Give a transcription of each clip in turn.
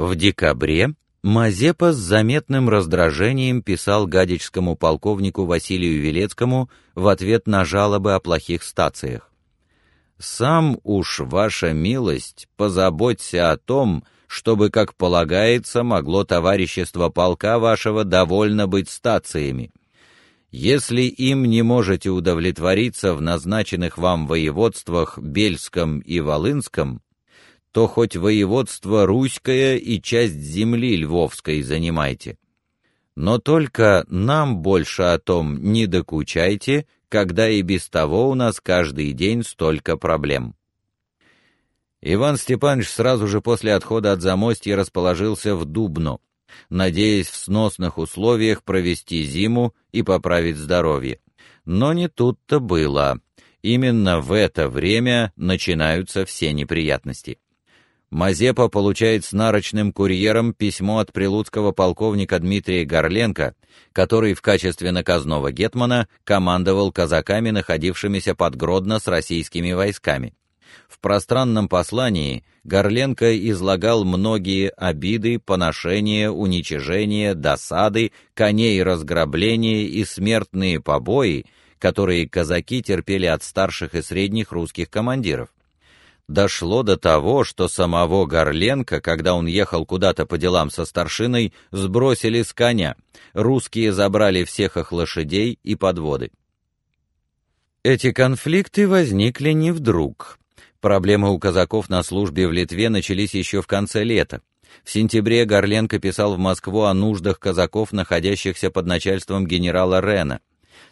В декабре Мазепа с заметным раздражением писал гадичскому полковнику Василию Велецкому в ответ на жалобы о плохих стациях. «Сам уж, ваша милость, позаботься о том, чтобы, как полагается, могло товарищество полка вашего довольно быть стациями. Если им не можете удовлетвориться в назначенных вам воеводствах Бельском и Волынском, то хоть воеводство Руськое и часть земли Львовской занимайте. Но только нам больше о том не докучайте, когда и без того у нас каждый день столько проблем. Иван Степанович сразу же после отхода от Замостья расположился в Дубно, надеясь в сносных условиях провести зиму и поправить здоровье. Но не тут-то было. Именно в это время начинаются все неприятности. Мазепа получает с нарочным курьером письмо от прилуцкого полковника Дмитрия Горленко, который в качестве наказного гетмана командовал казаками, находившимися под Гродно с российскими войсками. В пространном послании Горленко излагал многие обиды, поношения, уничижения, досады, коней разграбления и смертные побои, которые казаки терпели от старших и средних русских командиров дошло до того, что самого Горленко, когда он ехал куда-то по делам со старшиной, сбросили с коня. Русские забрали всех их лошадей и подводы. Эти конфликты возникли не вдруг. Проблемы у казаков на службе в Литве начались еще в конце лета. В сентябре Горленко писал в Москву о нуждах казаков, находящихся под начальством генерала Рена.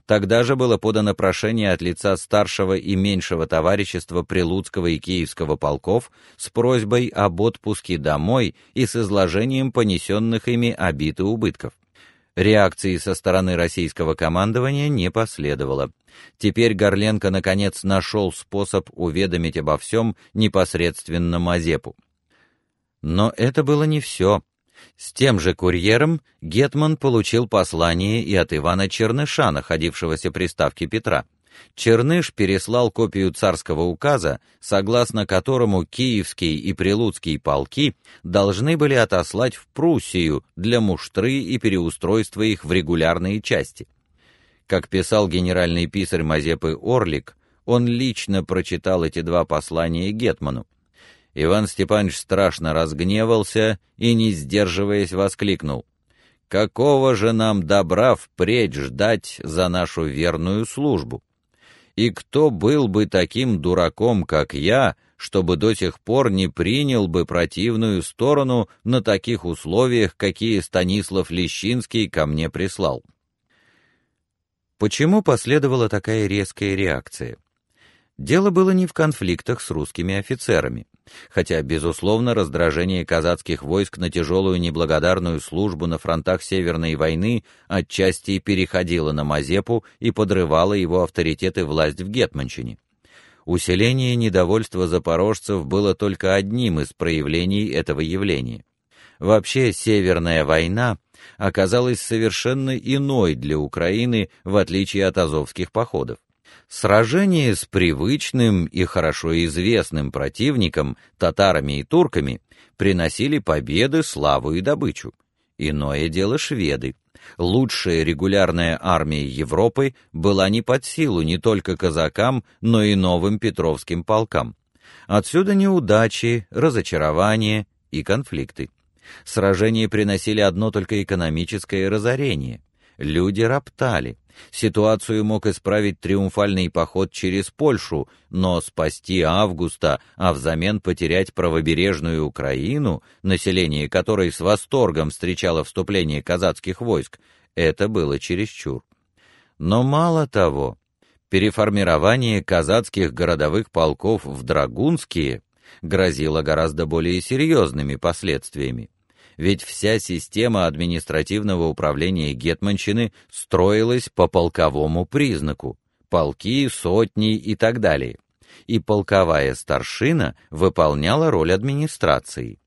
Тогда же было подано прошение от лица старшего и меньшего товарищества Прилуцкого и Киевского полков с просьбой об отпуске домой и с изложением понесенных ими обид и убытков. Реакции со стороны российского командования не последовало. Теперь Горленко наконец нашел способ уведомить обо всем непосредственно Мазепу. Но это было не все. С тем же курьером гетман получил послание и от Ивана Черныша, находившегося при ставке Петра. Черныш переслал копию царского указа, согласно которому Киевский и Прилуцкий полки должны были отослать в Пруссию для муштры и переустройства их в регулярные части. Как писал генеральный писарь Мазепы Орлик, он лично прочитал эти два послания гетману. Иван Степанович страшно разгневался и, не сдерживаясь, воскликнул. «Какого же нам добра впредь ждать за нашу верную службу? И кто был бы таким дураком, как я, чтобы до сих пор не принял бы противную сторону на таких условиях, какие Станислав Лещинский ко мне прислал?» Почему последовала такая резкая реакция? Дело было не в конфликтах с русскими офицерами. Хотя, безусловно, раздражение казацких войск на тяжелую неблагодарную службу на фронтах Северной войны отчасти переходило на Мазепу и подрывало его авторитет и власть в Гетманщине. Усиление недовольства запорожцев было только одним из проявлений этого явления. Вообще, Северная война оказалась совершенно иной для Украины, в отличие от азовских походов. Сражение с привычным и хорошо известным противником, татарами и турками, приносили победы, славу и добычу. Иное дело шведы. Лучшая регулярная армия Европы была не под силу не только казакам, но и новым петровским полкам. Отсюда неудачи, разочарования и конфликты. Сражения приносили одно только экономическое разорение. Люди роптали. Ситуацию мог исправить триумфальный поход через Польшу, но спасти Августа, а взамен потерять правобережную Украину, население которой с восторгом встречало вступление казацких войск, это было чересчур. Но мало того, переформирование казацких городовых полков в драгунские грозило гораздо более серьезными последствиями ведь вся система административного управления гетманщины строилась по полковому признаку: полки, сотни и так далее. И полковая старшина выполняла роль администрации.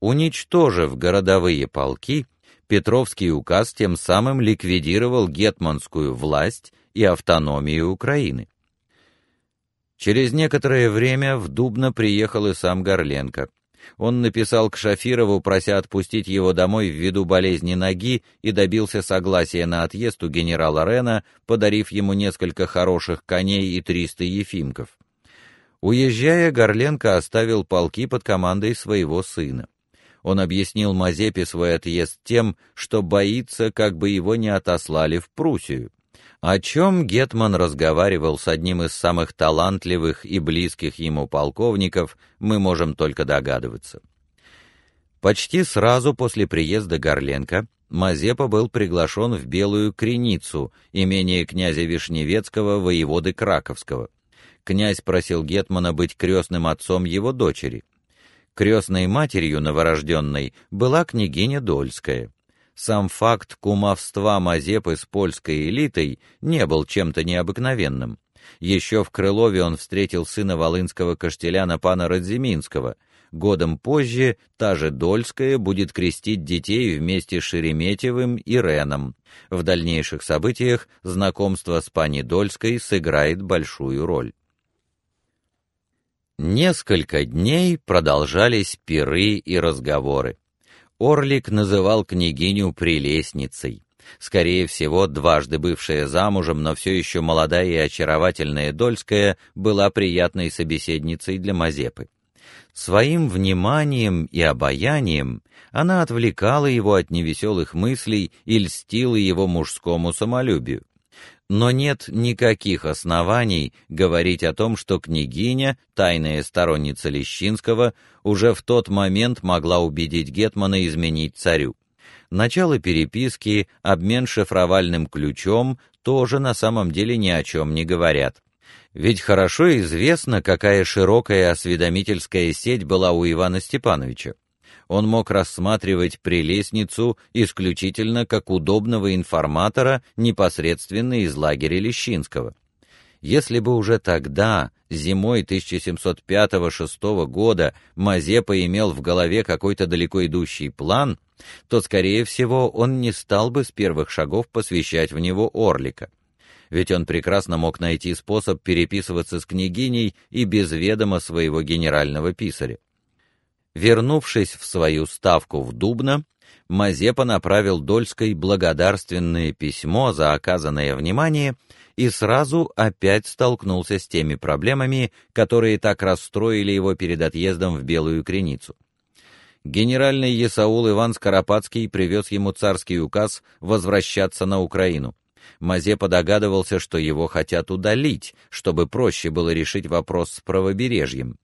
Уничтожив городовые полки, Петровский указ тем самым ликвидировал гетманскую власть и автономию Украины. Через некоторое время в Дубно приехал и сам Горленко. Он написал к Шафирову, прося отпустить его домой ввиду болезни ноги, и добился согласия на отъезд у генерала Рена, подарив ему несколько хороших коней и 300 ефимков. Уезжая, Горленко оставил полки под командой своего сына. Он объяснил Мазепе свой отъезд тем, что боится, как бы его не отослали в Пруссию. О чем гетман разговаривал с одним из самых талантливых и близких ему полковников, мы можем только догадываться. Почти сразу после приезда Горленко Мазепа был приглашен в Белую Креницу, имение князя Вишневецкого, воеводы Краковского. Князь просил гетмана быть крестным отцом его дочери. Крестной матерью новорожденной была княгиня Дольская. Сам факт кумовства Мазепы с польской элитой не был чем-то необыкновенным. Еще в Крылове он встретил сына волынского каштеляна пана Радзиминского. Годом позже та же Дольская будет крестить детей вместе с Шереметьевым и Реном. В дальнейших событиях знакомство с пани Дольской сыграет большую роль. Несколько дней продолжались пиры и разговоры. Орлик называл княгиню прелестницей. Скорее всего, дважды бывшая замужем, но все еще молодая и очаровательная Дольская была приятной собеседницей для Мазепы. Своим вниманием и обаянием она отвлекала его от невеселых мыслей и льстила его мужскому самолюбию но нет никаких оснований говорить о том, что княгиня, тайная сторонница Лещинского, уже в тот момент могла убедить гетмана изменить царю. Начало переписки, обмен шифровальным ключом тоже на самом деле ни о чем не говорят. Ведь хорошо известно, какая широкая осведомительская сеть была у Ивана Степановича он мог рассматривать прелестницу исключительно как удобного информатора непосредственно из лагеря Лещинского. Если бы уже тогда, зимой 1705-6 года, Мазепа имел в голове какой-то далеко идущий план, то, скорее всего, он не стал бы с первых шагов посвящать в него Орлика. Ведь он прекрасно мог найти способ переписываться с княгиней и без ведома своего генерального писаря. Вернувшись в свою ставку в Дубно, Мазепа направил Дольской благодарственное письмо за оказанное внимание и сразу опять столкнулся с теми проблемами, которые так расстроили его перед отъездом в Белую Креницу. Генеральный Есаул Иван Скоропадский привез ему царский указ возвращаться на Украину. Мазепа догадывался, что его хотят удалить, чтобы проще было решить вопрос с правобережьем.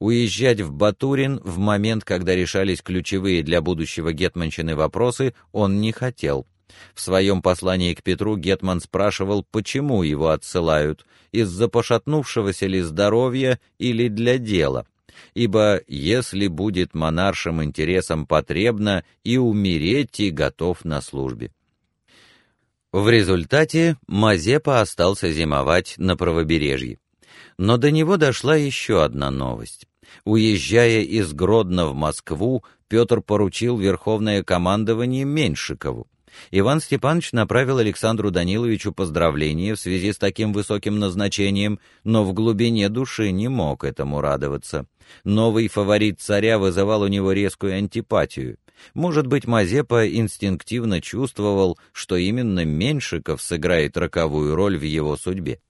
Уезжать в Батурин в момент, когда решались ключевые для будущего гетманщины вопросы, он не хотел. В своем послании к Петру гетман спрашивал, почему его отсылают, из-за пошатнувшегося ли здоровья или для дела. Ибо если будет монаршим интересам потребно, и умереть и готов на службе. В результате Мазепа остался зимовать на правобережье. Но до него дошла еще одна новость. Уезжая из Гродно в Москву, Петр поручил верховное командование Меньшикову. Иван Степанович направил Александру Даниловичу поздравления в связи с таким высоким назначением, но в глубине души не мог этому радоваться. Новый фаворит царя вызывал у него резкую антипатию. Может быть, Мазепа инстинктивно чувствовал, что именно Меньшиков сыграет роковую роль в его судьбе.